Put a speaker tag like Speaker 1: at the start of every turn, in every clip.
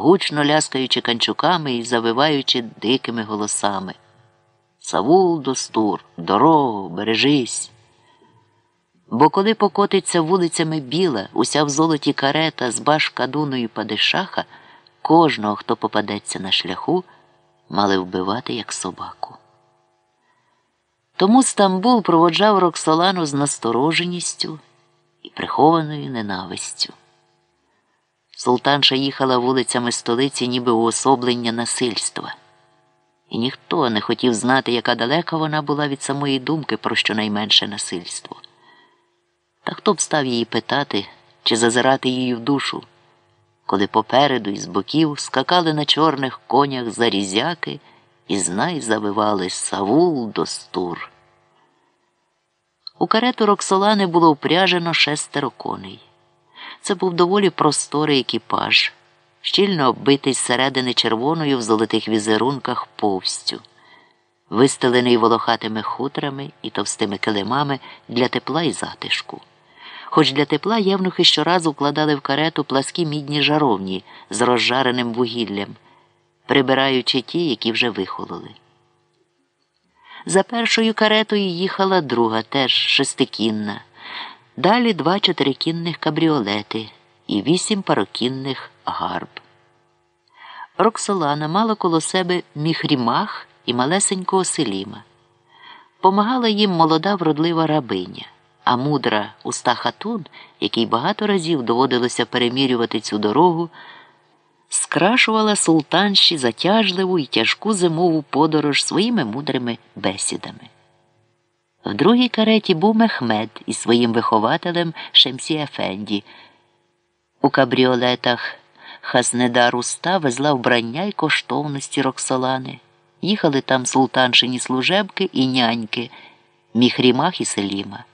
Speaker 1: гучно ляскаючи канчуками і завиваючи дикими голосами. Савул достур, дорогу, бережись. Бо коли покотиться вулицями біла, уся в золоті карета з баш кадуною падишаха, кожного, хто попадеться на шляху, мали вбивати як собаку. Тому Стамбул проводжав Роксолану з настороженістю і прихованою ненавистю. Султанша їхала вулицями столиці, ніби уособлення насильства, і ніхто не хотів знати, яка далека вона була від самої думки про щонайменше насильство. Та хто б став її питати чи зазирати її в душу, коли попереду і з боків скакали на чорних конях зарізяки і знай завивали Савул достур. У карету Роксолани було впряжено шестеро коней. Це був доволі просторий екіпаж, щільно оббитий зсередини червоною в золотих візерунках повстю, вистелений волохатими хутрами і товстими килимами для тепла і затишку. Хоч для тепла євнухи щоразу вкладали в карету пласкі мідні жаровні з розжареним вугіллям, прибираючи ті, які вже вихололи. За першою каретою їхала друга, теж шестикінна. Далі два чотирикінних кабріолети і вісім парокінних гарб. Роксолана мала коло себе міхрімах і малесенького селіма. Помагала їм молода вродлива рабиня, а мудра уста хатун, який багато разів доводилося перемірювати цю дорогу, скрашувала султанші затяжливу і тяжку зимову подорож своїми мудрими бесідами. В другій кареті був Мехмед із своїм вихователем Шемсі Ефенді. У кабріолетах Хаснеда Руста везла вбрання й коштовності Роксолани. Їхали там султаншині служебки і няньки, міхрімах і селіма.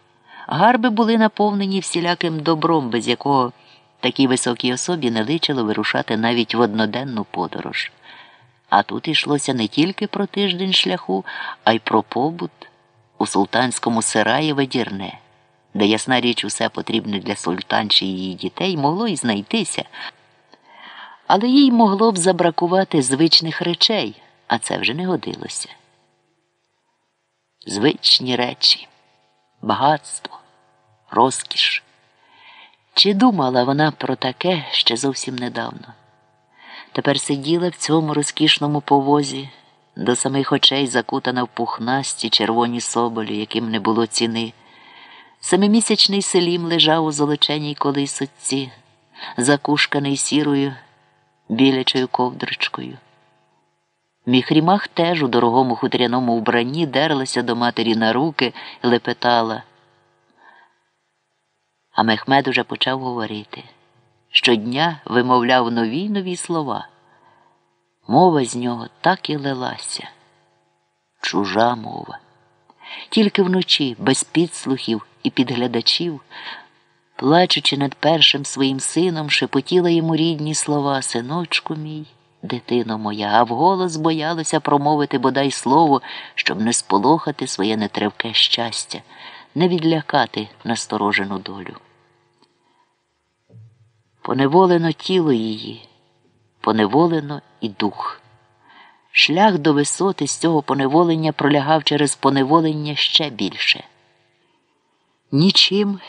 Speaker 1: Гарби були наповнені всіляким добром, без якого такій високій особі не личило вирушати навіть в одноденну подорож. А тут йшлося не тільки про тиждень шляху, а й про побут у султанському Сираєве дірне, де ясна річ усе потрібне для султанші її дітей могло й знайтися, але їй могло б забракувати звичних речей, а це вже не годилося. Звичні речі, багатство, розкіш. Чи думала вона про таке ще зовсім недавно? Тепер сиділа в цьому розкішному повозі до самих очей закутана в пухнасті червоні соболі, яким не було ціни. Семимісячний селім лежав у золоченій колисоці, закушканий сірою білячою ковдрочкою. Міхрімах теж у дорогому хутряному вбранні дерлася до матері на руки і лепетала. А Мехмед уже почав говорити. Щодня вимовляв нові нові слова. Мова з нього так і лилася. Чужа мова. Тільки вночі, без підслухів і підглядачів, плачучи над першим своїм сином, шепотіла йому рідні слова Синочку мій, дитино моя, а вголос боялася промовити бодай слово, щоб не сполохати своє нетривке щастя, не відлякати насторожену долю. Поневолено тіло її поневолено і дух. Шлях до висоти з цього поневолення пролягав через поневолення ще більше. Нічим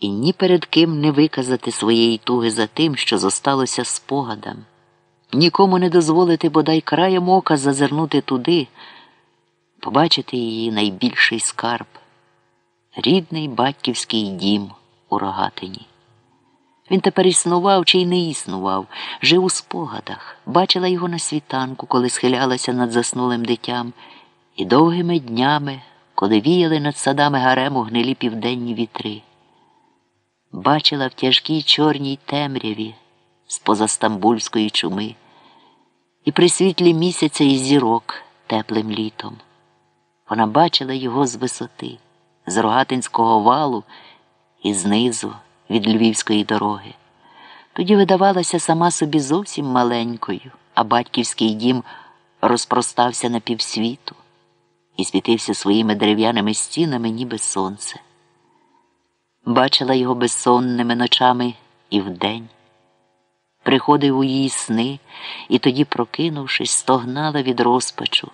Speaker 1: і ні перед ким не виказати своєї туги за тим, що зосталося спогадам, нікому не дозволити бодай краєм ока зазирнути туди, побачити її найбільший скарб, рідний батьківський дім у рогатині. Він тепер існував чи й не існував, жив у спогадах, бачила його на світанку, коли схилялася над заснулим дитям, і довгими днями, коли віяли над садами гарему гнилі південні вітри. Бачила в тяжкій чорній темряві з позастамбульської чуми, і при світлі місяця і зірок теплим літом. Вона бачила його з висоти, з рогатинського валу і знизу від львівської дороги. Тоді видавалася сама собі зовсім маленькою, а батьківський дім розпростався на півсвіту і світився своїми дерев'яними стінами, ніби сонце. Бачила його безсонними ночами і вдень. приходив у її сни і тоді, прокинувшись, стогнала від розпачу.